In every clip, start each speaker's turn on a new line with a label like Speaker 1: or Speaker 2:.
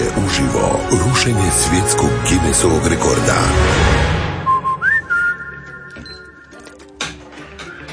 Speaker 1: Slušajte uživo rušenje svjetskog Guinnessovog rekorda.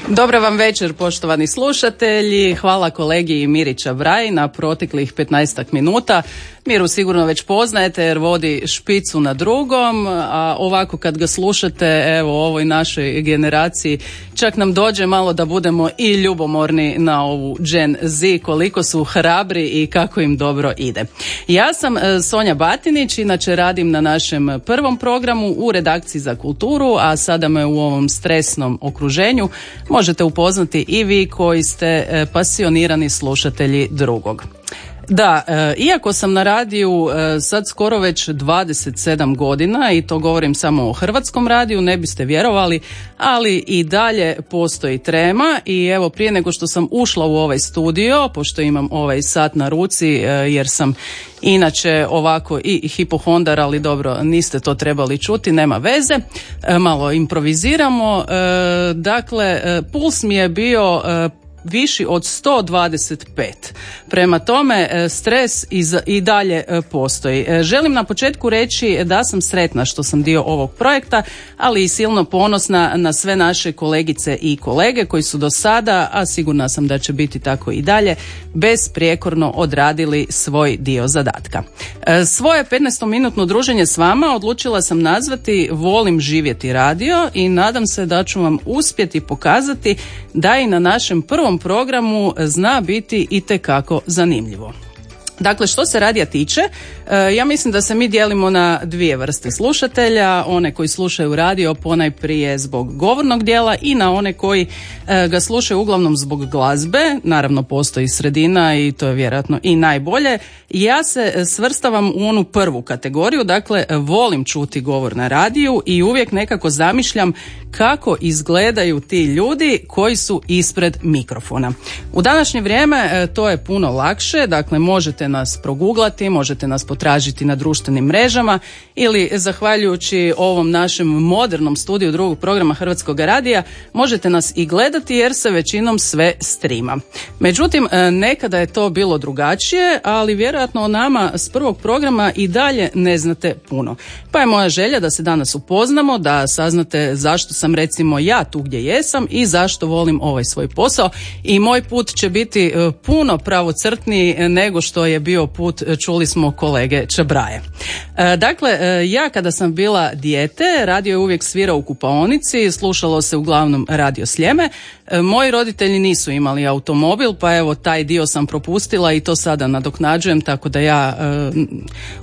Speaker 2: Dobro vam večer, poštovani slušatelji. Hvala kolegi Mirića Braj na proteklih 15 minuta. Miru sigurno već poznajete jer vodi špicu na drugom, a ovako kad ga slušate, evo ovoj našoj generaciji, čak nam dođe malo da budemo i ljubomorni na ovu Gen Z, koliko su hrabri i kako im dobro ide. Ja sam e, Sonja Batinić, inače radim na našem prvom programu u redakciji za kulturu, a sada me u ovom stresnom okruženju možete upoznati i vi koji ste e, pasionirani slušatelji drugog. Da, e, iako sam na radiju e, sad skoro već 27 godina i to govorim samo o hrvatskom radiju, ne biste vjerovali, ali i dalje postoji trema i evo prije nego što sam ušla u ovaj studio, pošto imam ovaj sat na ruci e, jer sam inače ovako i hipohondar, ali dobro, niste to trebali čuti, nema veze, malo improviziramo. Dakle, puls mi je bio viši od 125. Prema tome, e, stres i dalje e, postoji. E, želim na početku reći da sam sretna što sam dio ovog projekta, ali i silno ponosna na sve naše kolegice i kolege koji su do sada, a sigurna sam da će biti tako i dalje, besprijekorno odradili svoj dio zadatka. Svoje 15-minutno druženje s vama odlučila sam nazvati Volim živjeti radio i nadam se da ću vam uspjeti pokazati da i na našem prvom programu zna biti i tekako zanimljivo. Dakle, što se radija tiče, ja mislim da se mi dijelimo na dvije vrste slušatelja, one koji slušaju radio ponajprije zbog govornog dijela i na one koji e, ga slušaju uglavnom zbog glazbe, naravno postoji sredina i to je vjerojatno i najbolje. Ja se svrstavam u onu prvu kategoriju, dakle volim čuti govor na radiju i uvijek nekako zamišljam kako izgledaju ti ljudi koji su ispred mikrofona. U današnje vrijeme e, to je puno lakše, dakle možete nas proguglati, možete nas potražiti na društvenim mrežama ili zahvaljujući ovom našem modernom studiju drugog programa Hrvatskog radija možete nas i gledati jer se većinom sve strima. Međutim, e, nekada je to bilo drugačije, ali vjerojatno o nama s prvog programa i dalje ne znate puno. Pa je moja želja da se danas upoznamo, da saznate zašto sam recimo ja tu gdje jesam i zašto volim ovaj svoj posao i moj put će biti e, puno pravocrtniji nego što je bio put, e, čuli smo kolege Čabraje. E, dakle, e, ja kada sam bila dijete, radio je uvijek svirao u kupaonici, slušalo se uglavnom radio sljeme. Moji roditelji nisu imali automobil, pa evo taj dio sam propustila i to sada nadoknađujem, tako da ja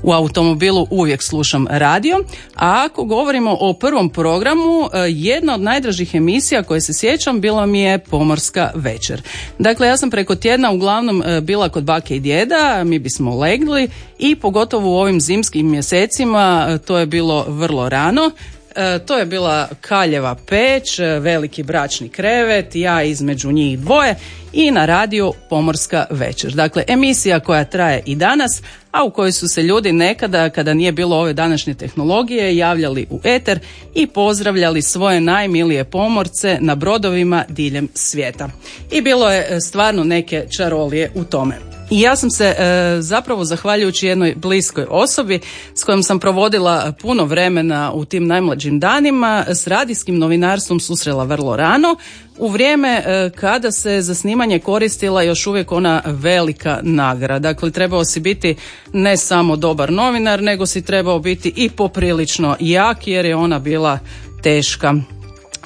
Speaker 2: u automobilu uvijek slušam radio. A ako govorimo o prvom programu, jedna od najdražih emisija koje se sjećam bila mi je Pomorska večer. Dakle, ja sam preko tjedna uglavnom bila kod bake i djeda, mi bismo legli i pogotovo u ovim zimskim mjesecima e, to je bilo vrlo rano. E, to je bila kaljeva peć, e, veliki bračni krevet, ja između njih dvoje i na radio Pomorska večer. Dakle, emisija koja traje i danas, a u kojoj su se ljudi nekada, kada nije bilo ove današnje tehnologije, javljali u eter i pozdravljali svoje najmilije pomorce na brodovima diljem svijeta. I bilo je stvarno neke čarolije u tome. I ja sam se e, zapravo zahvaljujući jednoj bliskoj osobi s kojom sam provodila puno vremena u tim najmlađim danima s radijskim novinarstvom susrela vrlo rano u vrijeme e, kada se za snimanje koristila još uvijek ona velika nagrada. Dakle, trebao si biti ne samo dobar novinar, nego si trebao biti i poprilično jak jer je ona bila teška.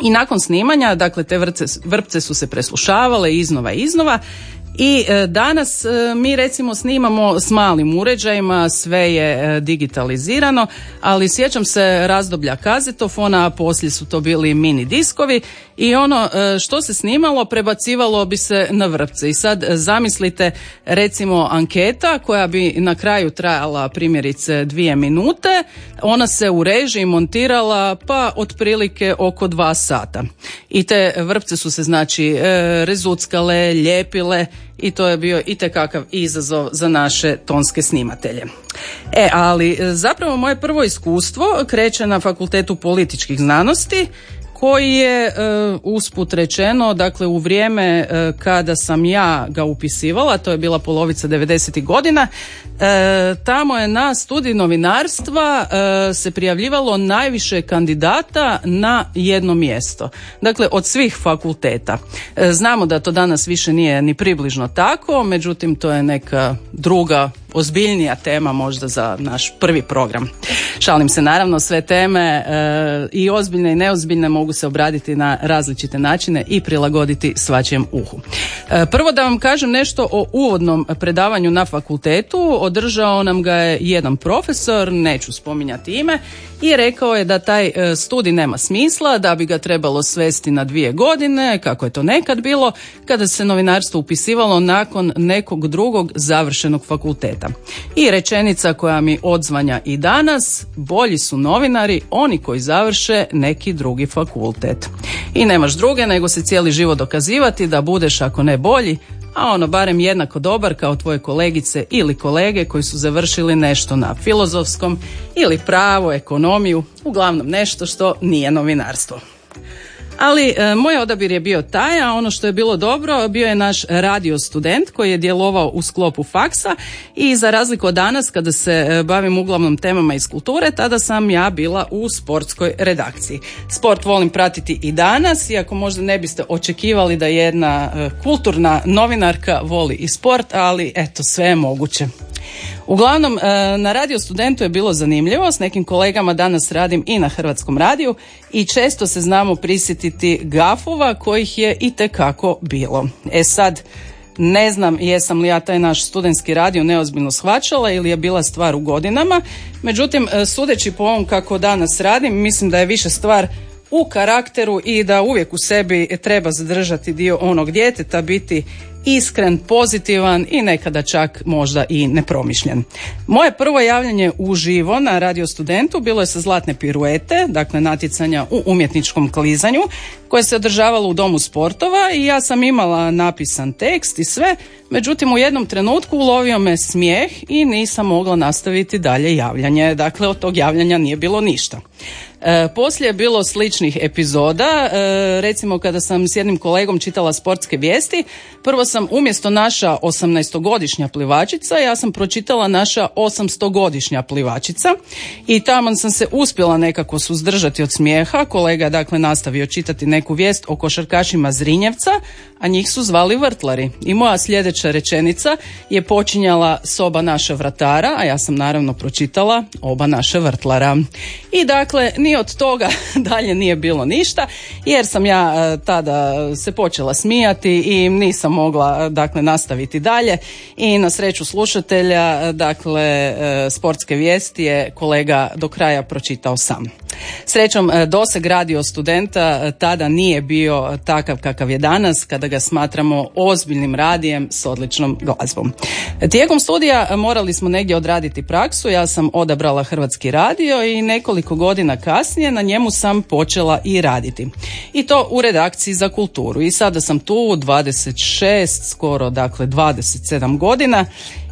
Speaker 2: I nakon snimanja, dakle, te vrpce, vrpce su se preslušavale iznova i iznova i e, danas e, mi recimo snimamo s malim uređajima, sve je e, digitalizirano, ali sjećam se razdoblja kazetofona, a poslije su to bili mini diskovi i ono što se snimalo prebacivalo bi se na vrpce. I sad zamislite recimo anketa koja bi na kraju trajala primjerice dvije minute, ona se u režiji montirala pa otprilike oko dva sata. I te vrpce su se znači rezuckale, ljepile i to je bio itekakav izazov za naše tonske snimatelje. E, ali zapravo moje prvo iskustvo kreće na fakultetu političkih znanosti koji je e, usput rečeno, dakle u vrijeme e, kada sam ja ga upisivala, to je bila polovica 90. godina, e, tamo je na studij novinarstva se prijavljivalo najviše kandidata na jedno mjesto. Dakle, od svih fakulteta. Znamo da to danas više nije ni približno tako, međutim to je neka druga ozbiljnija tema možda za naš prvi program. Šalim se naravno, sve teme e, i ozbiljne i neozbiljne mogu se obraditi na različite načine i prilagoditi svačijem uhu. E, prvo da vam kažem nešto o uvodnom predavanju na fakultetu. Održao nam ga je jedan profesor, neću spominjati ime, i rekao je da taj e, studij nema smisla, da bi ga trebalo svesti na dvije godine, kako je to nekad bilo, kada se novinarstvo upisivalo nakon nekog drugog završenog fakulteta. I rečenica koja mi odzvanja i danas, bolji su novinari oni koji završe neki drugi fakultet. I nemaš druge nego se cijeli život dokazivati da budeš ako ne bolji, a ono barem jednako dobar kao tvoje kolegice ili kolege koji su završili nešto na filozofskom ili pravo, ekonomiju, uglavnom nešto što nije novinarstvo. Ali e, moj odabir je bio taj, a ono što je bilo dobro bio je naš radio student koji je djelovao u sklopu faksa i za razliku od danas kada se e, bavim uglavnom temama iz kulture, tada sam ja bila u sportskoj redakciji. Sport volim pratiti i danas, iako možda ne biste očekivali da jedna e, kulturna novinarka voli i sport, ali eto sve je moguće. Uglavnom, e, na radio studentu je bilo zanimljivo, s nekim kolegama danas radim i na Hrvatskom radiju i često se znamo prisjetiti gafova kojih je i tekako bilo. E sad, ne znam jesam li ja taj naš studentski radio neozbiljno shvaćala ili je bila stvar u godinama, međutim, e, sudeći po ovom kako danas radim, mislim da je više stvar u karakteru i da uvijek u sebi treba zadržati dio onog djeteta, biti iskren, pozitivan i nekada čak možda i nepromišljen. Moje prvo javljanje uživo na radio studentu bilo je sa zlatne piruete, dakle natjecanja u umjetničkom klizanju koje se održavalo u domu sportova i ja sam imala napisan tekst i sve, međutim u jednom trenutku ulovio me smijeh i nisam mogla nastaviti dalje javljanje. Dakle, od tog javljanja nije bilo ništa. E, poslije je bilo sličnih epizoda, e, recimo kada sam s jednim kolegom čitala sportske vijesti, prvo sam umjesto naša 18-godišnja plivačica, ja sam pročitala naša 800-godišnja plivačica i tamo sam se uspjela nekako suzdržati od smijeha, kolega je dakle nastavio čitati neku vijest o košarkašima Zrinjevca, a njih su zvali vrtlari. I moja sljedeća rečenica je počinjala soba naša vratara, a ja sam naravno pročitala oba naša vrtlara. I dakle, ni od toga dalje nije bilo ništa, jer sam ja e, tada se počela smijati i nisam mogla e, dakle nastaviti dalje i na sreću slušatelja, e, dakle sportske vijesti je kolega do kraja pročitao sam. Srećom, doseg radio studenta tada nije bio takav kakav je danas, kada ga smatramo ozbiljnim radijem s odličnom glazbom. Tijekom studija morali smo negdje odraditi praksu, ja sam odabrala Hrvatski radio i nekoliko godina kasnije na njemu sam počela i raditi. I to u redakciji za kulturu. I sada sam tu 26, skoro dakle 27 godina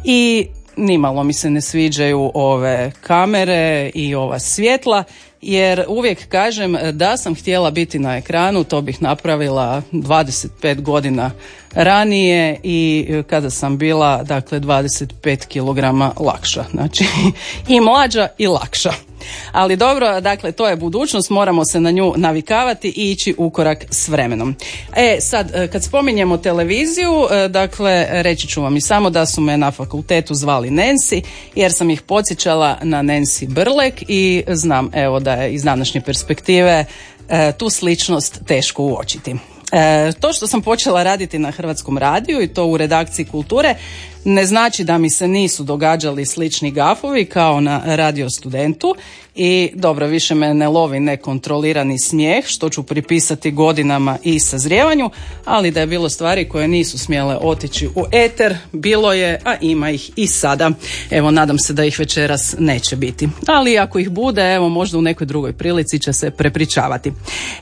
Speaker 2: i nimalo mi se ne sviđaju ove kamere i ova svjetla jer uvijek kažem da sam htjela biti na ekranu, to bih napravila 25 godina ranije i kada sam bila dakle 25 kilograma lakša. Znači i mlađa i lakša. Ali dobro, dakle, to je budućnost, moramo se na nju navikavati i ići u korak s vremenom. E, sad, e, kad spominjemo televiziju, e, dakle, reći ću vam i samo da su me na fakultetu zvali Nancy, jer sam ih podsjećala na Nancy Brlek i znam, evo, da je iz današnje perspektive e, tu sličnost teško uočiti. to što sam počela raditi na Hrvatskom radiju i to u redakciji kulture ne znači da mi se nisu događali slični gafovi kao na radio studentu i dobro, više me ne lovi nekontrolirani smijeh što ću pripisati godinama i sazrijevanju, ali da je bilo stvari koje nisu smjele otići u eter, bilo je, a ima ih i sada. Evo, nadam se da ih večeras neće biti. Ali ako ih bude, evo, možda u nekoj drugoj prilici će se prepričavati.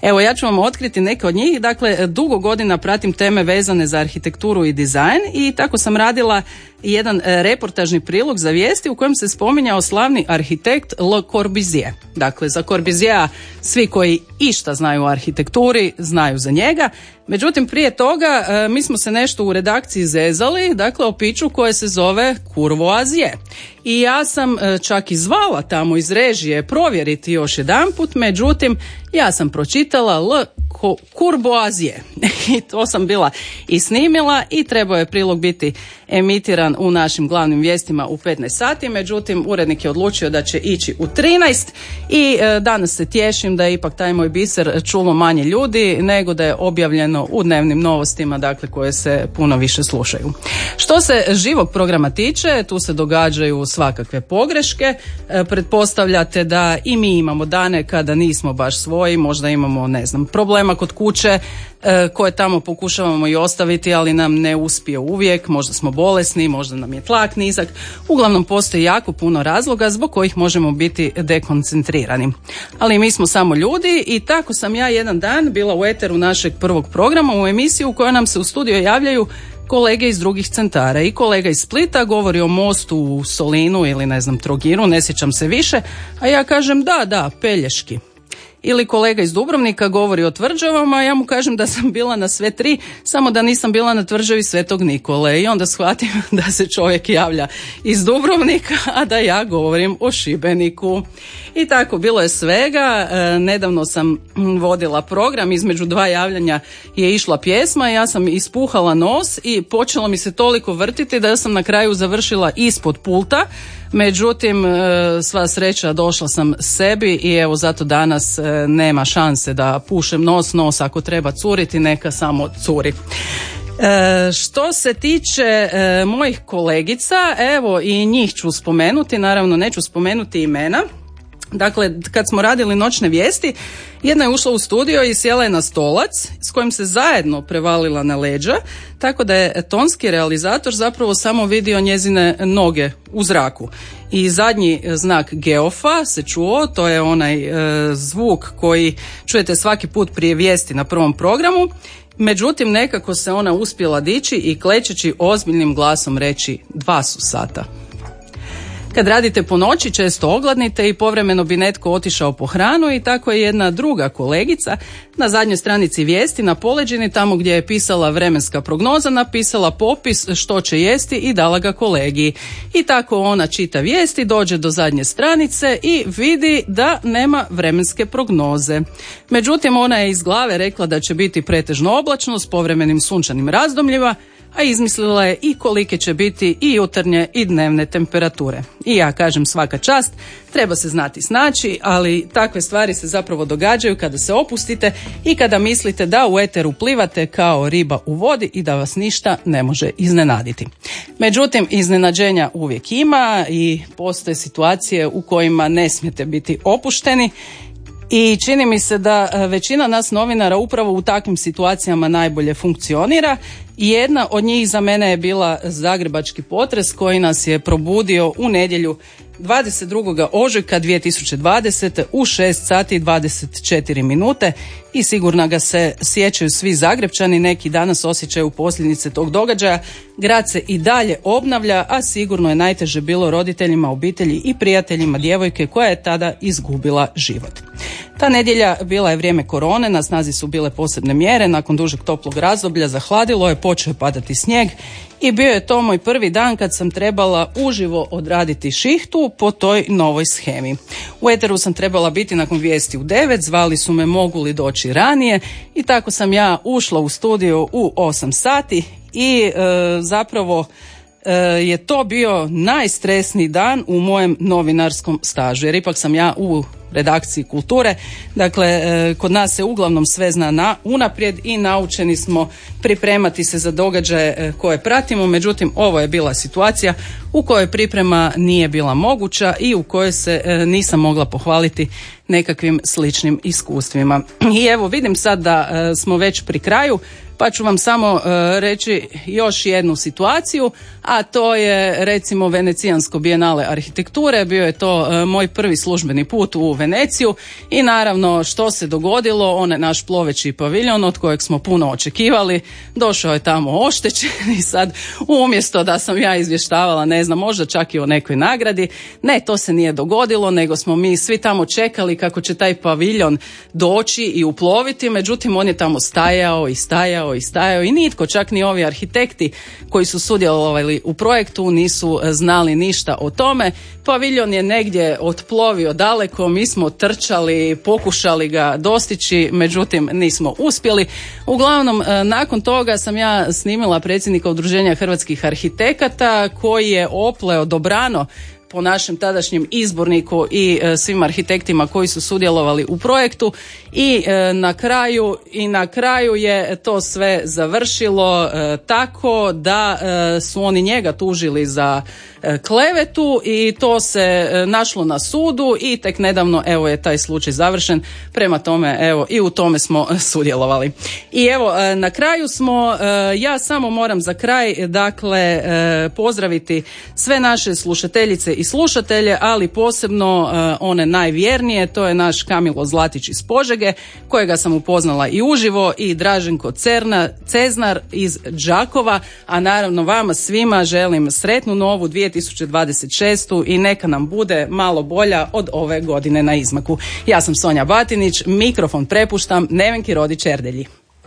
Speaker 2: Evo, ja ću vam otkriti neke od njih. Dakle, dugo godina pratim teme vezane za arhitekturu i dizajn i tako sam radila jedan e, reportažni prilog za vijesti u kojem se spominjao slavni arhitekt Le Corbusier. Dakle, za Corbusier svi koji išta znaju o arhitekturi znaju za njega. Međutim, prije toga e, mi smo se nešto u redakciji zezali, dakle o piću koje se zove Courvoisier. I ja sam e, čak i zvala tamo iz režije provjeriti još jedanput, međutim, ja sam pročitala L Kurboazije. I to sam bila i snimila i trebao je prilog biti emitiran u našim glavnim vijestima u 15 sati, međutim urednik je odlučio da će ići u 13 i e, danas se tješim da je ipak taj moj biser čulo manje ljudi nego da je objavljeno u dnevnim novostima, dakle koje se puno više slušaju. Što se živog programa tiče, tu se događaju svakakve pogreške, e, pretpostavljate da i mi imamo dane kada nismo baš svoji, možda imamo ne znam problema kod kuće e, koje tamo pokušavamo i ostaviti, ali nam ne uspije uvijek, možda smo bolesni, možda nam je tlak nizak. Uglavnom postoji jako puno razloga zbog kojih možemo biti dekoncentrirani. Ali mi smo samo ljudi i tako sam ja jedan dan bila u eteru našeg prvog programa u emisiju u kojoj nam se u studio javljaju kolege iz drugih centara i kolega iz Splita govori o mostu u Solinu ili ne znam Trogiru, ne sjećam se više, a ja kažem da, da, Pelješki ili kolega iz Dubrovnika govori o tvrđavama, ja mu kažem da sam bila na sve tri, samo da nisam bila na tvrđavi Svetog Nikole i onda shvatim da se čovjek javlja iz Dubrovnika, a da ja govorim o Šibeniku. I tako, bilo je svega. E, nedavno sam vodila program, između dva javljanja je išla pjesma, ja sam ispuhala nos i počelo mi se toliko vrtiti da sam na kraju završila ispod pulta, Međutim, e, sva sreća došla sam sebi i evo zato danas e, nema šanse da pušem nos, nos ako treba curiti, neka samo curi. E, što se tiče mojih kolegica, evo i njih ću spomenuti, naravno neću spomenuti imena, Dakle, kad smo radili noćne vijesti, jedna je ušla u studio i sjela je na stolac s kojim se zajedno prevalila na leđa, tako da je tonski realizator zapravo samo vidio njezine noge u zraku. I zadnji znak geofa se čuo, to je onaj e, zvuk koji čujete svaki put prije vijesti na prvom programu. Međutim, nekako se ona uspjela dići i klečeći ozbiljnim glasom reći dva su sata. Kad radite po noći često ogladnite i povremeno bi netko otišao po hranu i tako je jedna druga kolegica na zadnjoj stranici vijesti na poleđini tamo gdje je pisala vremenska prognoza napisala popis što će jesti i dala ga kolegi. I tako ona čita vijesti, dođe do zadnje stranice i vidi da nema vremenske prognoze. Međutim, ona je iz glave rekla da će biti pretežno oblačno s povremenim sunčanim razdomljima a izmislila je i kolike će biti i jutarnje i dnevne temperature. I ja kažem svaka čast, treba se znati snaći, ali takve stvari se zapravo događaju kada se opustite i kada mislite da u eteru plivate kao riba u vodi i da vas ništa ne može iznenaditi. Međutim, iznenađenja uvijek ima i postoje situacije u kojima ne smijete biti opušteni i čini mi se da e, većina nas novinara upravo u takvim situacijama najbolje funkcionira. Jedna od njih za mene je bila zagrebački potres koji nas je probudio u nedjelju 22. ožujka 2020. u 6 sati i 24 minute i sigurno ga se sjećaju svi Zagrebčani, neki danas osjećaju posljedice tog događaja. Grad se i dalje obnavlja, a sigurno je najteže bilo roditeljima, obitelji i prijateljima djevojke koja je tada izgubila život. Ta nedjelja bila je vrijeme korone, na snazi su bile posebne mjere, nakon dužeg toplog razdoblja zahladilo je, počeo je padati snijeg i bio je to moj prvi dan kad sam trebala uživo odraditi šihtu po toj novoj schemi. U Eteru sam trebala biti nakon vijesti u 9, zvali su me mogu li doći ranije i tako sam ja ušla u studio u 8 sati i e, zapravo je to bio najstresniji dan u mojem novinarskom stažu jer ipak sam ja u redakciji kulture. Dakle, e, kod nas se uglavnom sve zna na unaprijed i naučeni smo pripremati se za događaje e, koje pratimo. Međutim, ovo je bila situacija u kojoj priprema nije bila moguća i u kojoj se e, nisam mogla pohvaliti nekakvim sličnim iskustvima. I evo, vidim sad da smo već pri kraju Pa ću vam samo reći još jednu situaciju, a to je recimo Venecijansko bijenale arhitekture. Bio je to moj prvi službeni put u Veneciju. I naravno što se dogodilo, on je naš ploveći paviljon od kojeg smo puno očekivali, došao je tamo oštećen i sad umjesto da sam ja izvještavala, ne znam, možda čak i o nekoj nagradi, ne, to se nije dogodilo, nego smo mi svi tamo čekali kako će taj paviljon doći i uploviti, međutim on je tamo stajao i stajao i stajao i nitko, čak ni ovi arhitekti koji su sudjelovali u projektu nisu znali ništa o tome. Paviljon je negdje otplovio daleko, mi smo trčali, pokušali ga dostići, međutim nismo uspjeli. Uglavnom, e, nakon toga sam ja snimila predsjednika Udruženja hrvatskih arhitekata koji je opleo dobrano po našem tadašnjem izborniku i e, svim arhitektima koji su sudjelovali u projektu. I e, na kraju i na kraju je to sve završilo e, tako da su oni njega tužili za klevetu i to se našlo na sudu i tek nedavno evo je taj slučaj završen. Prema tome evo i u tome smo sudjelovali. I evo na kraju smo ja samo moram za kraj dakle pozdraviti sve naše slušateljice i slušatelje, ali posebno one najvjernije, to je naš Kamilo Zlatić iz Požege, kojega sam upoznala i uživo i Draženko Cerna, Ceznar iz Đakova, a naravno vama svima želim sretnu novu 2026. i neka nam bude malo bolja od ove godine na izmaku. Ja sam Sonja Batinić, mikrofon prepuštam Nevenki Rodi Čerdelji.